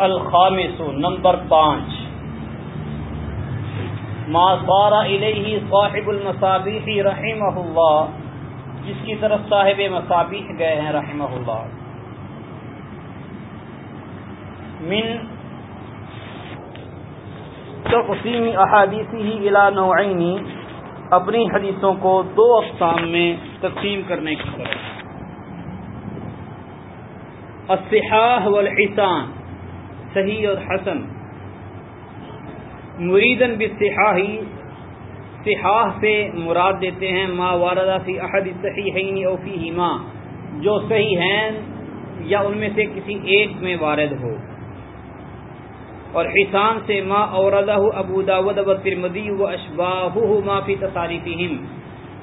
الخامس number پانچ۔ ما صار الیہ صاحب المصابیح رحمہ اللہ۔ جس کی طرف صاحب مصابیح گئے ہیں رحمہ اللہ۔ من تقسیم احادیثی ہی الا نوعینی اپنی حدیثوں کو دو اقسام میں تقسیم کرنے کی طرف۔ الصحاح والحسان۔ صحیح اور حسن. مریدن بالصحاحی صحاح سے مراد دیتے ہیں ما واردہ فی احد صحیحین او فیہما، جو صحیح ہیں یا ان میں سے کسی ایک میں وارد ہو. اور حسان سے ما اوردہ ابو داود و ترمدی و اشباہ ما فی تصاریفہم،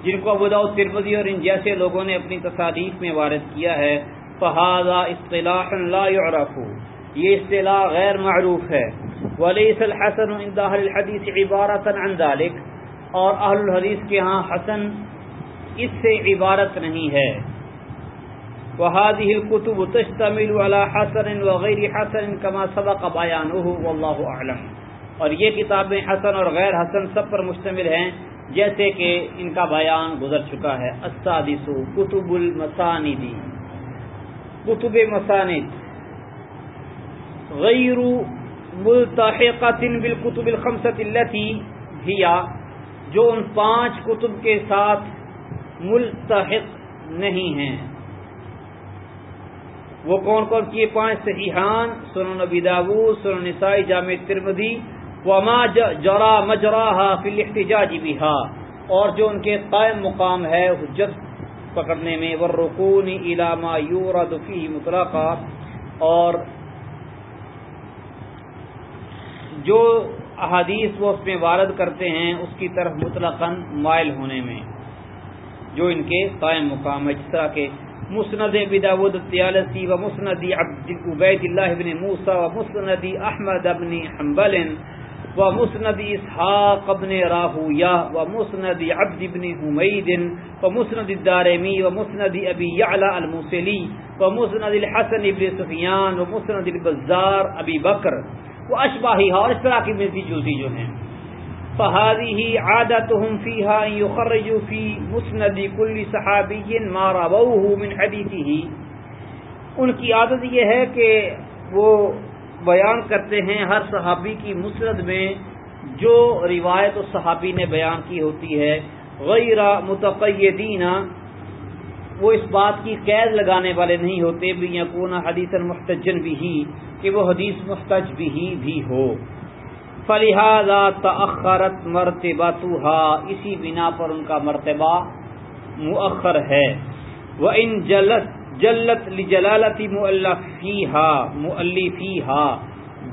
جن کو ابو داود ترمدی اور ان جیسے لوگوں نے اپنی تصاریف میں وارد کیا ہے، فہذا اصطلاح لا يعرف یہ اصطلاح غیر معروف ہے. ولیس الحسن عند اہل الحدیث عبارتا عن ذلك. اور اہل الحدیث کے ہاں حسن اس سے عبارت نہیں ہے. وهذه الكتب تشتمل على حسن وغير حسن كما سبق بيانه والله اعلم اور یہ کتابیں حسن اور غیر حسن سب پر مشتمل ہیں، جیسے کہ ان کا بیان گزر چکا ہے. السادس کتب المساند کتب مساند غیر ملتحقۃ بالکتب الخمسۃ التي هي جو ان پانچ کتب کے ساتھ ملتحق نہیں ہیں۔ وہ کون کون کیے؟ پانچ صحیحان، سنن نبی داود، سنن نسائی، جامع ترمدی وما جرا مجراها فی الاحتجاج بها اور جو ان کے قائم مقام ہے حجت پکڑنے میں، والرکون الى ما یورد فیہ مطلقا۔ اور جو احادیث وہ اس میں وارد کرتے ہیں، اس کی طرف مطلقاً مائل ہونے میں، جو ان کے قائم مقام ہے، جس طرح کے مسند بداود الطیالسی و مسند عبید اللہ بن موسیٰ و مسند احمد بن حنبل و مسند اسحاق بن راہویہ و مسند عبد بن حمید و مسند الدارمی و مسند ابی یعلا الموسلی و مسند الحسن بن سفیان و مسند البزار ابی بکر وہ اشباہی ہا اور اس طرح کی ملتی جلتی جو ہیں۔ فہادی ہی عادت ہم فی ہا یخرجو فی مسندی کل صحابی مارا بہو من حدیثی ہی ان کی عادت یہ ہے کہ وہ بیان کرتے ہیں ہر صحابی کی مسرد میں جو روایت اس صحابی نے بیان کی ہوتی ہے۔ غیر متقیدین وہ اس بات کی قید لگانے والے نہیں ہوتے بھی یقون حدیث محتجن بھی ہی کہ وہ حدیث محتج بھی ہی بھی ہو۔ فلحاظہ تأخرت مرتبہ اسی بنا پر ان کا مرتبہ مؤخر ہے۔ وہ ان جلت جلت جلالتی ہا ہا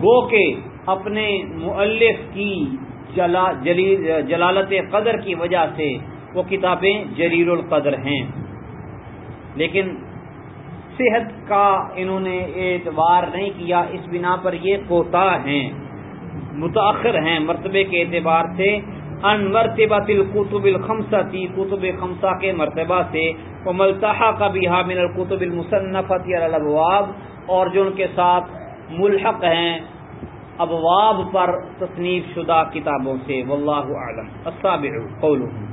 گو کے اپنے مؤلف کی جلا جلالت قدر کی وجہ سے وہ کتابیں جلیل القدر ہیں۔ لیکن صحت کا انہوں نے اعتبار نہیں کیا، اس بنا پر یہ کوتا ہیں متاخر ہیں مرتبے کے اعتبار سے۔ ان مرتبہ تل قطب الخمسہ، تی قطب خمسہ کے مرتبہ سے۔ وہ ملتحا کا بھی حامل القتب المصنفت الابواب، اور جو ان کے ساتھ ملحق ہیں ابواب پر تصنیف شدہ کتابوں سے۔ واللہ اعلم۔ الصابع قولهم۔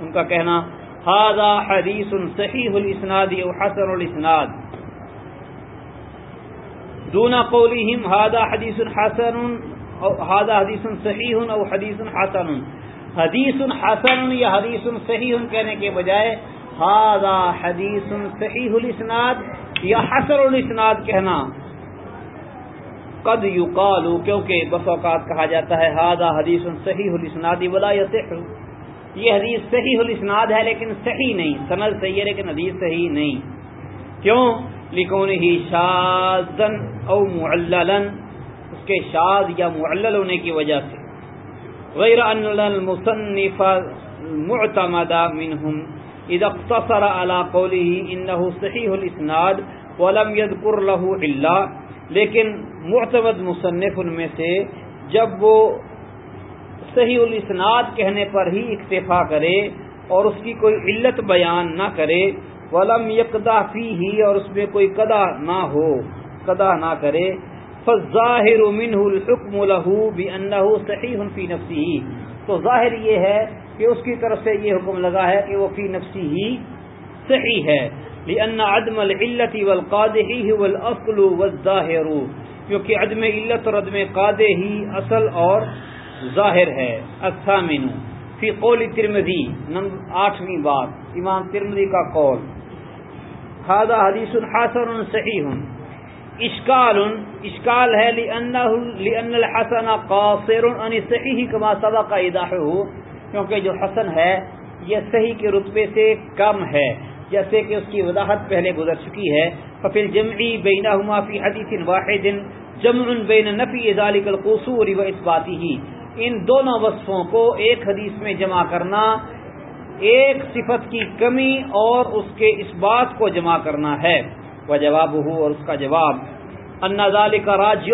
ان کا کہنا هذا حدیث صحیح الاسناد او حسن الاسناد دون قولهم هذا حدیث حسن او هذا حدیث صحیح او حدیث حسن. حدیث حسن یا حدیث صحیح کہنے کے بجائے هذا حدیث صحیح الاسناد یا حسن الاسناد کہنا. قد یقال کیونکہ بس اوقات کہا جاتا ہے هذا حدیث صحیح الاسناد ولا يصح. یہ حدیث صحیح الاسناد ہے لیکن صحیح نہیں، سند صحیح ہے لیکن حدیث صحیح نہیں۔ کیوں؟ لکھون ہی شاذن او معللن اس کے شاذ یا معلل ہونے کی وجہ سے۔ غیر ان المصنف معتمد منهم اذا اقتصر على قوله انه صحیح الاسناد ولم يذكر له الا لیکن معتمد مصنف ان میں سے جب وہ صحیح الاسناد کہنے پر ہی اکتفا کرے اور اس کی کوئی علت بیان نہ کرے۔ ولم یکدا فی ہی اور اس میں کوئی قدا نہ ہو قدا نہ کرے۔ فظاہر منہ الحکم له بانه صحیح فی نفسه۔ تو ظاہر یہ ہے کہ اس کی طرف سے یہ حکم لگا ہے کہ وہ فی نفسی ہی صحیح ہے۔ لأن عدم العلت والقادح هو الاصل والظاہر کیونکہ عدم علت اور عدم قادح ہی اصل اور ظاہر ہے، الثامن فی قول ترمذی نمبر آٹھویں بات، امام ترمذی کا قول۔ هذا حدیث حسن صحیح۔ اشکال اشکال ہے لأن الحسن قاصر عن صحیح کما سبق ایداحه، کیونکہ جو حسن ہے، یہ صحیح کے رتبے سے کم ہے۔ جیسے کہ اس کی وضاحت پہلے گزر چکی ہے۔ ففل جمعی بینہما فی حدیث واحد، جمع بین نفی ذلك القصور و اثباته۔ ان دونوں وصفوں کو ایک حدیث میں جمع کرنا، ایک صفت کی کمی اور اس کے اس بات کو جمع کرنا ہے۔ وہ جواب ہو اور اس کا جواب انزال کا راج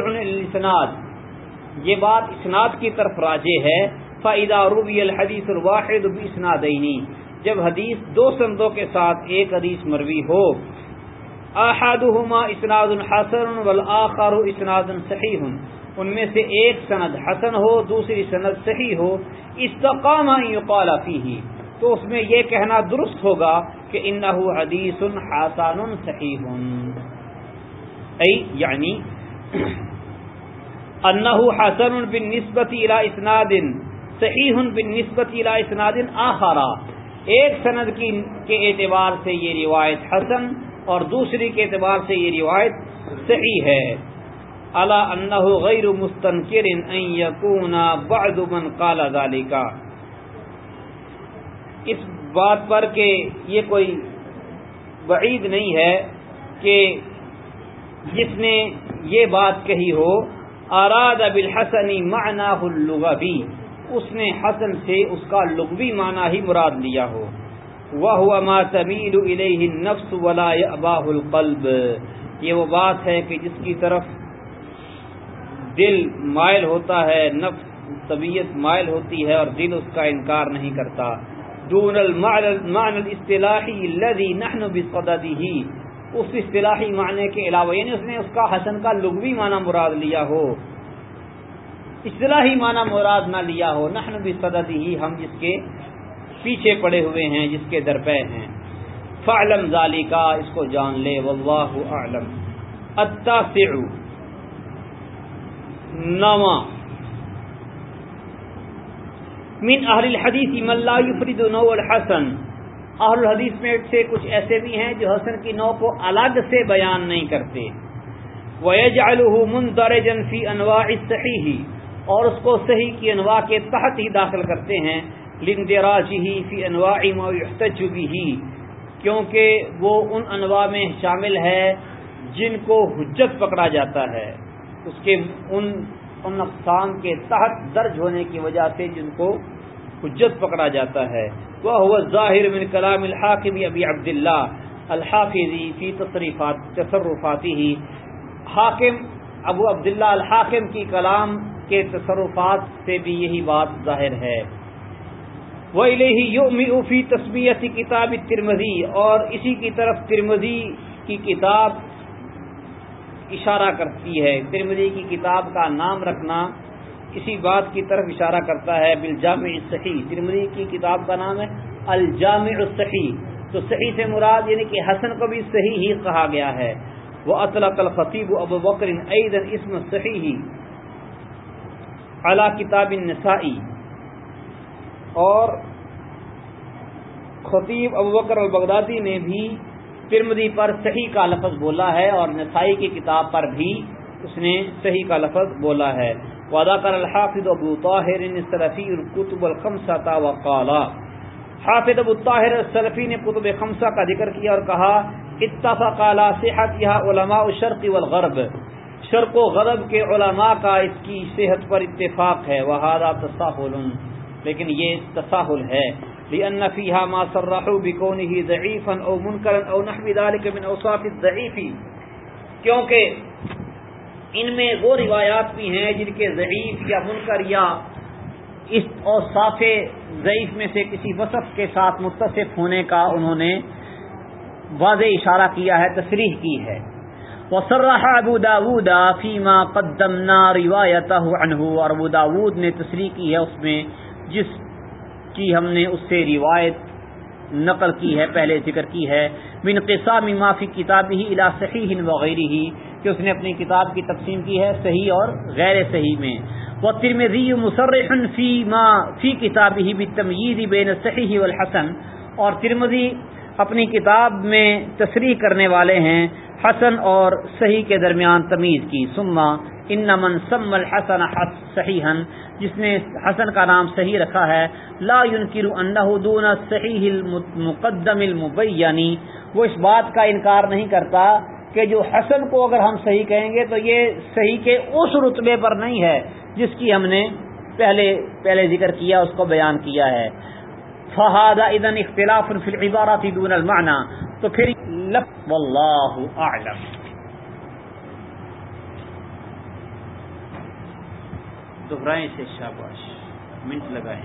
یہ بات اسناد کی طرف راجے ہے۔ فعدہ روبی الحدیث الواحد اسنادینی جب حدیث دو سندوں کے ساتھ ایک حدیث مروی ہو احادہما اسناد الحسن والآخر اسناد صحیح. ان میں سے ایک سند حسن ہو، دوسری سند صحیح ہو. استقام یقال فیہ. تو اس میں یہ کہنا درست ہوگا کہ انہو حدیث حسن صحیح. ای یعنی انہو حسن بالنسبت الى اسناد صحیح بالنسبت الى اسناد آخر. ایک سند کی کے اعتبار سے یہ روایت حسن اور دوسری کے اعتبار سے یہ روایت صحیح ہے. اللہ انہ غیر مستنکر ان یکون بعض من قال ذلك اس بات پر کہ یہ کوئی بعید نہیں ہے کہ جس نے یہ بات کہی ہو، اراد بالحسن معناه اللغوی، اس نے حسن سے اس کا لغوی معنی ہی مراد لیا ہو۔ وہ ہوا ما تمیل الیہ النفس ولا اباہ القلب۔ یہ وہ بات ہے کہ جس کی طرف دل مائل ہوتا ہے، نفس، طبیعت مائل ہوتی ہے اور دل اس کا انکار نہیں کرتا۔ دون المعنى الاصطلاحی الذي نحن بصدده اس اصطلاحی معنی کے علاوہ یعنی اس نے اس کا حسن کا لغوی معنی مراد لیا ہو۔ اصطلاحی معنی مراد نہ لیا ہو، نحن بھی ہم جس کے پیچھے پڑے ہوئے ہیں، جس کے درپے ہیں۔ فعلم ظالی کا اس کو جان لے، واللہ اعلم۔ التاسع۔ نواں۔ من اہل الحدیث من لا يفرد نو الحسن۔ اہل الحدیث میں سے کچھ ایسے بھی ہیں جو حسن کی نو کو الگ سے بیان نہیں کرتے۔ وَيَجْعَلُهُ مُنْدَرَجًا فِي أَنْوَاعِ الصَّحِيحِ۔ اور اس کو صحیح کی انواع کے تحت ہی داخل کرتے ہیں۔ لندراج ہی فی انواع بھی ہی کیونکہ وہ ان انواع میں شامل ہے جن کو حجت پکڑا جاتا ہے، اس کے ان ان اقسام کے تحت درج ہونے کی وجہ سے جن کو حجت پکڑا جاتا ہے۔ وہ ہوا ظاہر من کلام الحاکم ابی عبداللہ الحافظی فی تصریفات تصرفاتی ہی حاکم، ابو عبداللہ الحاکم کی کلام کے تصرفات سے بھی یہی بات ظاہر ہے۔ وہ الہی تسمیتی کتاب ترمزی اور اسی کی طرف ترمزی کی کتاب اشارہ کرتی ہے۔ ترمزی کی کتاب کا نام رکھنا اسی بات کی طرف اشارہ کرتا ہے۔ بالجامع صحیح ترمزی کی کتاب کا نام ہے الجامع صحیح تو صحیح سے مراد یعنی کہ حسن کو بھی صحیح ہی کہا گیا ہے۔ وہ اطلاق الخطیب ابو بکر اسم صحیح اعلی کتاب نسائی اور خطیب ابوبکر البغدادی نے بھی ترمدی پر صحیح کا لفظ بولا ہے اور نسائی کی کتاب پر بھی اس نے صحیح کا لفظ بولا ہے۔ وعدہ کر الحافظ ابو طاہر سلفی القتب الخمسہ وقالا۔ حافظ ابو طاہر سلفی نے کتب خمسہ کا ذکر کیا اور کہا، اتفق على صحت علماء الشرق والغرب۔ شرق و غرب کے علماء کا اس کی صحت پر اتفاق ہے۔ وہ تصاہل لیکن یہ تصاہل ہے۔ لأن فيها ما صرحوا بكونه ضعيفا او منكرا او نحو ذلك من اوصاف الضعيف۔ کیونکہ ان میں وہ روایات بھی ہیں جن کے ضعیف یا منکر یا اس اوصاف ضعیف میں سے کسی وصف کے ساتھ متصف ہونے کا انہوں نے واضح اشارہ کیا ہے، تصریح کی ہے۔ وصرح ابو داود فيما قدمنا روایته عنه اور ابو داود نے تصریح کی ہے، اس میں جس کی ہم نے اس سے روایت نقل کی ہے، پہلے ذکر کی ہے۔ من قسام ما فی کتاب ہی الا صحیح وغیرہ ہی کہ اس نے اپنی کتاب کی تقسیم کی ہے صحیح اور غیر صحیح میں۔ وہ ترمذی مصرح فی ما فی کتاب ہی بالتمییز بین الصحیح والحسن۔ اور ترمذی اپنی کتاب میں تصریح کرنے والے ہیں حسن اور صحیح کے درمیان تمیز کی۔ سما ان من سم الحسن صحیح جس نے حسن کا نام صحیح رکھا ہے، لا ينکر انه دون صحیح المقدم المبینی وہ اس بات کا انکار نہیں کرتا کہ جو حسن کو اگر ہم صحیح کہیں گے تو یہ صحیح کے اس رتبے پر نہیں ہے، جس کی ہم نے پہلے پہلے ذکر کیا، اس کو بیان کیا ہے۔ فہاد ادن اختلاف فی العبارات دون المعنی تو پھر واللہ اعلم دہرائیں اسے شاباش منٹ لگائیں۔